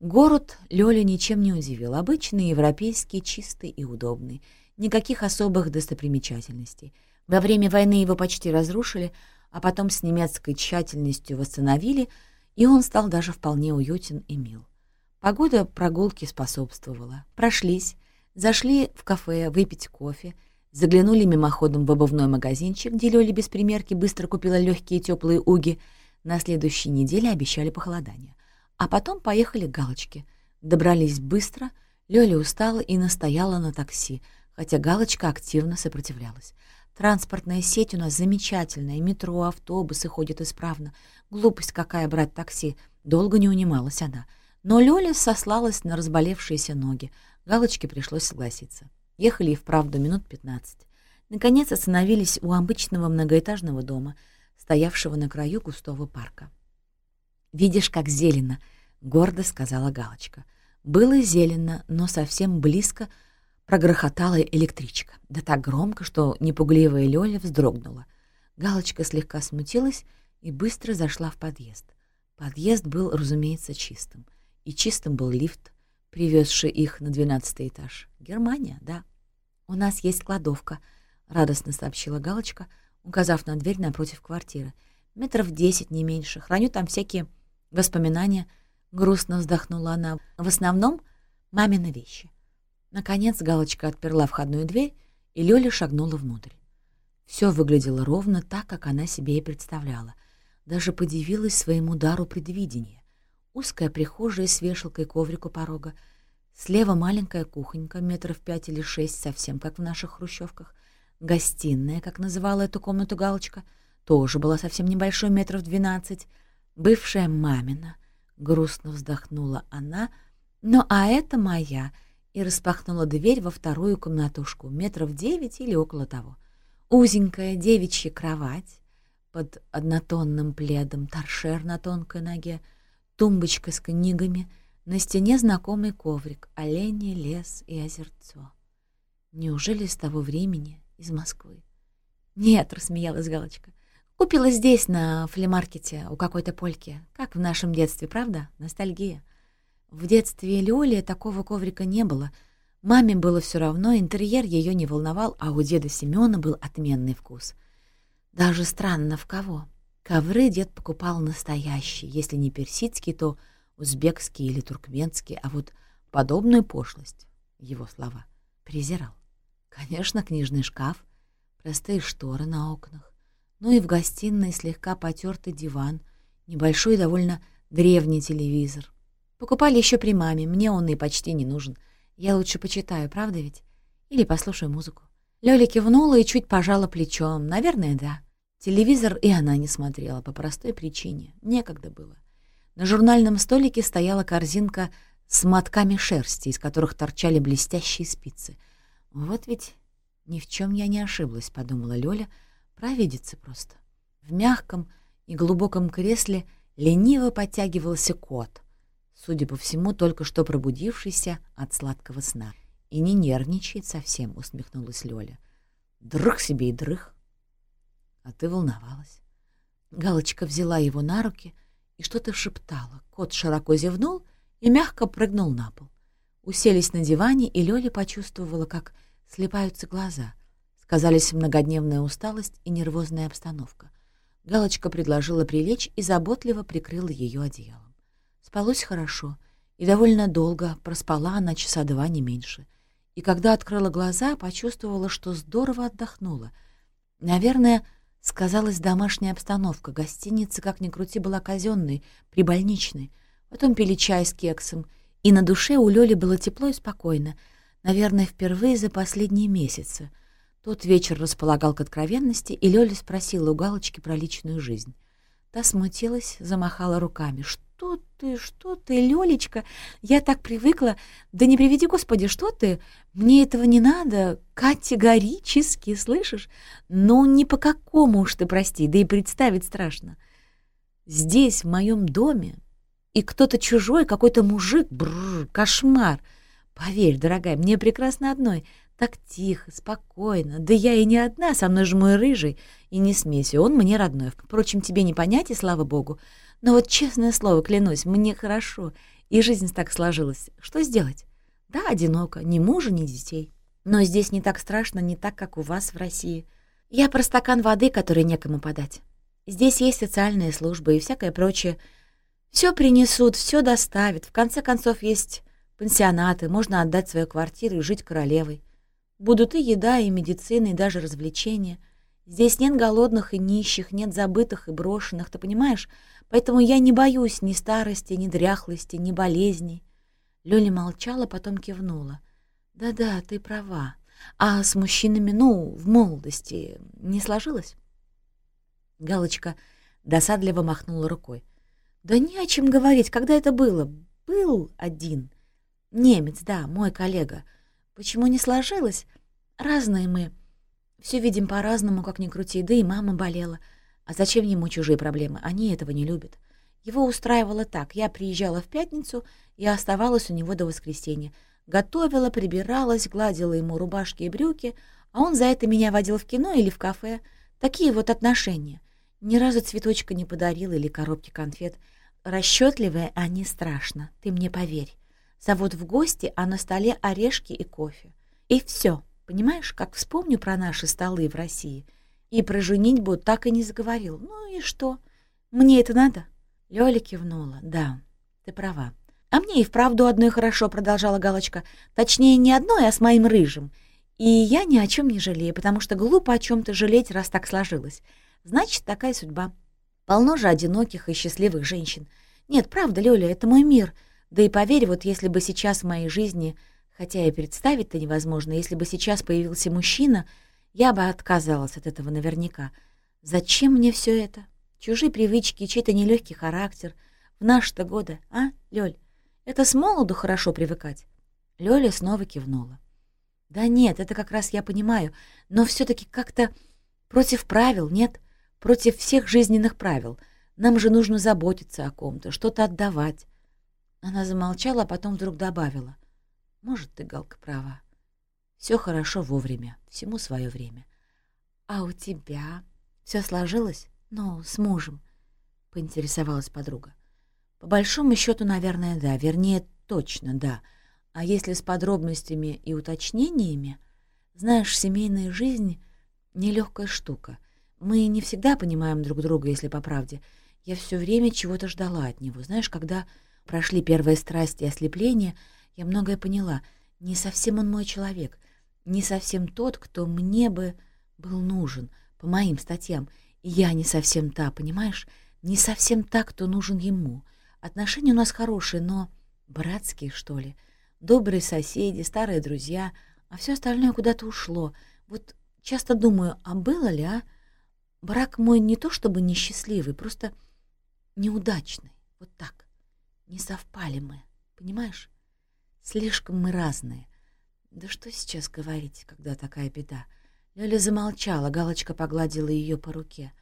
Город Лёля ничем не удивил. Обычный, европейский, чистый и удобный. Никаких особых достопримечательностей. Во время войны его почти разрушили, а потом с немецкой тщательностью восстановили, и он стал даже вполне уютен и мил. Погода прогулки способствовала. Прошлись, зашли в кафе выпить кофе, заглянули мимоходом в обувной магазинчик, где Лёля без примерки быстро купила легкие теплые уги. На следующей неделе обещали похолодание. А потом поехали к Галочке. Добрались быстро, Лёля устала и настояла на такси, хотя Галочка активно сопротивлялась. Транспортная сеть у нас замечательная, метро, автобусы ходят исправно. Глупость какая брать такси, долго не унималась она. Но Лёля сослалась на разболевшиеся ноги. Галочке пришлось согласиться. Ехали и вправду минут пятнадцать. Наконец остановились у обычного многоэтажного дома, стоявшего на краю густого парка. «Видишь, как зелено!» — гордо сказала Галочка. Было зелено, но совсем близко прогрохотала электричка. Да так громко, что непугливая Лёля вздрогнула. Галочка слегка смутилась и быстро зашла в подъезд. Подъезд был, разумеется, чистым. И чистым был лифт, привезший их на двенадцатый этаж. Германия, да. «У нас есть кладовка», — радостно сообщила Галочка, указав на дверь напротив квартиры. «Метров десять, не меньше. Храню там всякие Воспоминания, грустно вздохнула она, в основном мамины вещи. Наконец Галочка отперла входную дверь, и Лёля шагнула внутрь. Все выглядело ровно так, как она себе и представляла. Даже подивилась своему дару предвидения. Узкая прихожая с вешалкой коврик у порога, слева маленькая кухонька, метров пять или шесть, совсем как в наших хрущевках, гостиная, как называла эту комнату Галочка, тоже была совсем небольшой, метров двенадцать, бывшая мамина. Грустно вздохнула она. Ну, а это моя. И распахнула дверь во вторую комнатушку, метров девять или около того. Узенькая девичья кровать под однотонным пледом, торшер на тонкой ноге, тумбочка с книгами, на стене знакомый коврик, олени, лес и озерцо. Неужели с того времени из Москвы? «Нет», — рассмеялась Галочка, Купила здесь, на флемаркете, у какой-то польки. Как в нашем детстве, правда? Ностальгия. В детстве Лёли такого коврика не было. Маме было все равно, интерьер ее не волновал, а у деда Семёна был отменный вкус. Даже странно, в кого. Ковры дед покупал настоящие, если не персидские, то узбекские или туркменские, а вот подобную пошлость, его слова, презирал. Конечно, книжный шкаф, простые шторы на окнах, ну и в гостиной слегка потертый диван, небольшой довольно древний телевизор. Покупали еще при маме, мне он и почти не нужен. Я лучше почитаю, правда ведь? Или послушаю музыку. Лёля кивнула и чуть пожала плечом. Наверное, да. Телевизор и она не смотрела по простой причине. Некогда было. На журнальном столике стояла корзинка с мотками шерсти, из которых торчали блестящие спицы. «Вот ведь ни в чем я не ошиблась», — подумала Лёля, — Провидица просто. В мягком и глубоком кресле лениво подтягивался кот, судя по всему, только что пробудившийся от сладкого сна. «И не нервничает совсем», — усмехнулась Лёля. «Дрых себе и дрых». «А ты волновалась». Галочка взяла его на руки и что-то шептала. Кот широко зевнул и мягко прыгнул на пол. Уселись на диване, и Лёля почувствовала, как слепаются глаза — Сказались многодневная усталость и нервозная обстановка. Галочка предложила прилечь и заботливо прикрыла ее одеялом. Спалось хорошо, и довольно долго, проспала она часа два, не меньше. И когда открыла глаза, почувствовала, что здорово отдохнула. Наверное, сказалась домашняя обстановка. Гостиница, как ни крути, была казенной, прибольничной. Потом пили чай с кексом, и на душе у Лёли было тепло и спокойно. Наверное, впервые за последние месяцы — тот вечер располагал к откровенности, и Лёля спросила у Галочки про личную жизнь. Та смутилась, замахала руками. «Что ты, что ты, Лёлечка? Я так привыкла. Да не приведи, Господи, что ты? Мне этого не надо. Категорически, слышишь? Ну, ни по какому уж ты, прости, да и представить страшно. Здесь, в моем доме, и кто-то чужой, какой-то мужик, бррр, кошмар. Поверь, дорогая, мне прекрасно одной — так тихо, спокойно. Да я и не одна, со мной же мой рыжий. И не смейся, он мне родной. Впрочем, тебе не понять, и слава богу. Но вот честное слово, клянусь, мне хорошо. И жизнь так сложилась. Что сделать? Да, одиноко, ни мужа, ни детей. Но здесь не так страшно, не так, как у вас в России. Я про стакан воды, который некому подать. Здесь есть социальные службы и всякое прочее. Все принесут, все доставят. В конце концов, есть пансионаты, можно отдать свою квартиру и жить королевой. Будут и еда, и медицина, и даже развлечения. Здесь нет голодных и нищих, нет забытых и брошенных, ты понимаешь? Поэтому я не боюсь ни старости, ни дряхлости, ни болезней. Лёля молчала, потом кивнула. «Да-да, ты права. А с мужчинами, ну, в молодости не сложилось?» Галочка досадливо махнула рукой. «Да не о чем говорить. Когда это было? Был один. Немец, да, мой коллега. Почему не сложилось? Разные мы. Все видим по-разному, как ни крути, да и мама болела. А зачем ему чужие проблемы? Они этого не любят. Его устраивало так. Я приезжала в пятницу и оставалась у него до воскресенья. Готовила, прибиралась, гладила ему рубашки и брюки, а он за это меня водил в кино или в кафе. Такие вот отношения. Ни разу цветочка не подарил или коробки конфет. Расчетливые, а не страшно, ты мне поверь. Зовут в гости, а на столе орешки и кофе. И все. Понимаешь, как вспомню про наши столы в России. И про женитьбу так и не заговорил. Ну и что? Мне это надо? Лёля кивнула. Да, ты права. А мне и вправду одной хорошо, продолжала Галочка. Точнее, не одной, а с моим рыжим. И я ни о чем не жалею, потому что глупо о чем-то жалеть, раз так сложилось. Значит, такая судьба. Полно же одиноких и счастливых женщин. Нет, правда, Лёля, это мой мир. Да и поверь, вот если бы сейчас в моей жизни Хотя и представить-то невозможно, если бы сейчас появился мужчина, я бы отказалась от этого наверняка. Зачем мне все это? Чужие привычки, чей-то нелегкий характер. В наши-то годы, а, Лёль? Это с молоду хорошо привыкать. Лёля снова кивнула. Да нет, это как раз я понимаю, но все таки как-то против правил, нет? Против всех жизненных правил. Нам же нужно заботиться о ком-то, что-то отдавать. Она замолчала, а потом вдруг добавила — может, ты, Галка, права. Все хорошо вовремя, всему свое время. А у тебя все сложилось? Ну, с мужем, — поинтересовалась подруга. По большому счету, наверное, да. Вернее, точно, да. А если с подробностями и уточнениями... Знаешь, семейная жизнь — нелегкая штука. Мы не всегда понимаем друг друга, если по правде. Я все время чего-то ждала от него. Знаешь, когда прошли первые страсти и ослепления — я многое поняла. Не совсем он мой человек. Не совсем тот, кто мне бы был нужен, по моим статьям. И я не совсем та, понимаешь? Не совсем та, кто нужен ему. Отношения у нас хорошие, но братские, что ли. Добрые соседи, старые друзья, а все остальное куда-то ушло. Вот часто думаю, а было ли, а? Брак мой не то чтобы несчастливый, просто неудачный. Вот так. Не совпали мы, понимаешь? Слишком мы разные. Да что сейчас говорить, когда такая беда? Лёля замолчала, Галочка погладила ее по руке.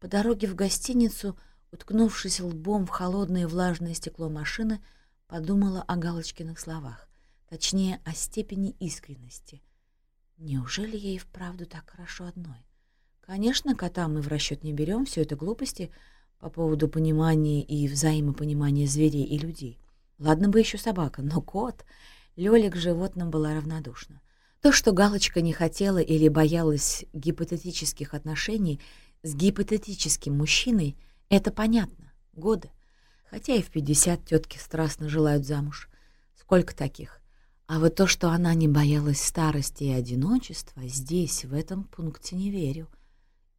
По дороге в гостиницу, уткнувшись лбом в холодное влажное стекло машины, подумала о Галочкиных словах, точнее, о степени искренности. Неужели ей вправду так хорошо одной? Конечно, кота мы в расчет не берем, все это глупости по поводу понимания и взаимопонимания зверей и людей. Ладно бы еще собака, но кот... Лёля к животным была равнодушна. То, что Галочка не хотела или боялась гипотетических отношений с гипотетическим мужчиной, это понятно. Годы. Хотя и в пятьдесят тетки страстно желают замуж. Сколько таких? А вот то, что она не боялась старости и одиночества, здесь, в этом пункте не верю.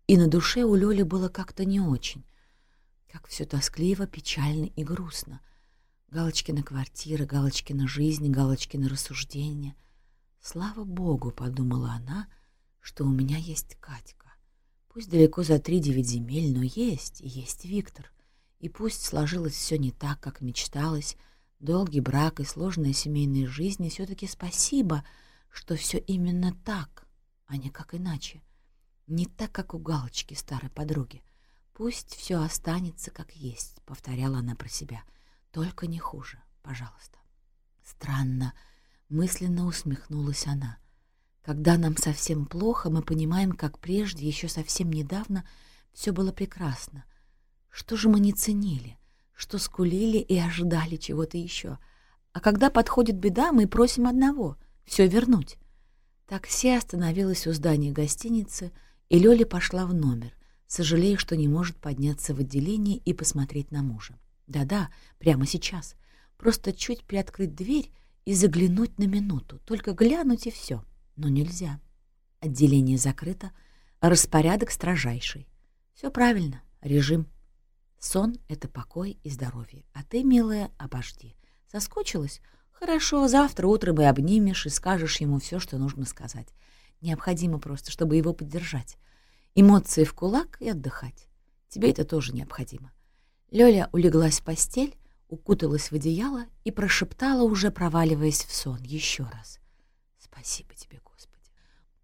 И на душе у Лёли было как-то не очень. Как все тоскливо, печально и грустно. Галочкина квартира, Галочкина жизнь, Галочкина рассуждения. Слава богу, подумала она, что у меня есть Катька. Пусть далеко за три девять земель, но есть, есть Виктор. И пусть сложилось все не так, как мечталось, долгий брак и сложная семейная жизнь, и все-таки спасибо, что все именно так, а не как иначе. Не так, как у Галочки, старой подруги. Пусть все останется как есть, повторяла она про себя — только не хуже, пожалуйста. Странно, мысленно усмехнулась она. Когда нам совсем плохо, мы понимаем, как прежде, еще совсем недавно, все было прекрасно. Что же мы не ценили? что скулили и ожидали чего-то еще. А когда подходит беда, мы просим одного — все вернуть. Такси остановилось у здания гостиницы, и Лёля пошла в номер, сожалея, что не может подняться в отделение и посмотреть на мужа. Да-да, прямо сейчас. Просто чуть приоткрыть дверь и заглянуть на минуту, только глянуть и все. Но нельзя. Отделение закрыто, а распорядок строжайший. Все правильно, режим. Сон — это покой и здоровье. А ты, милая, обожди. Соскучилась? Хорошо, завтра утром и обнимешь, и скажешь ему все, что нужно сказать. Необходимо просто, чтобы его поддержать. Эмоции в кулак и отдыхать. Тебе это тоже необходимо. Лёля улеглась в постель, укуталась в одеяло и прошептала, уже проваливаясь в сон, еще раз. «Спасибо тебе,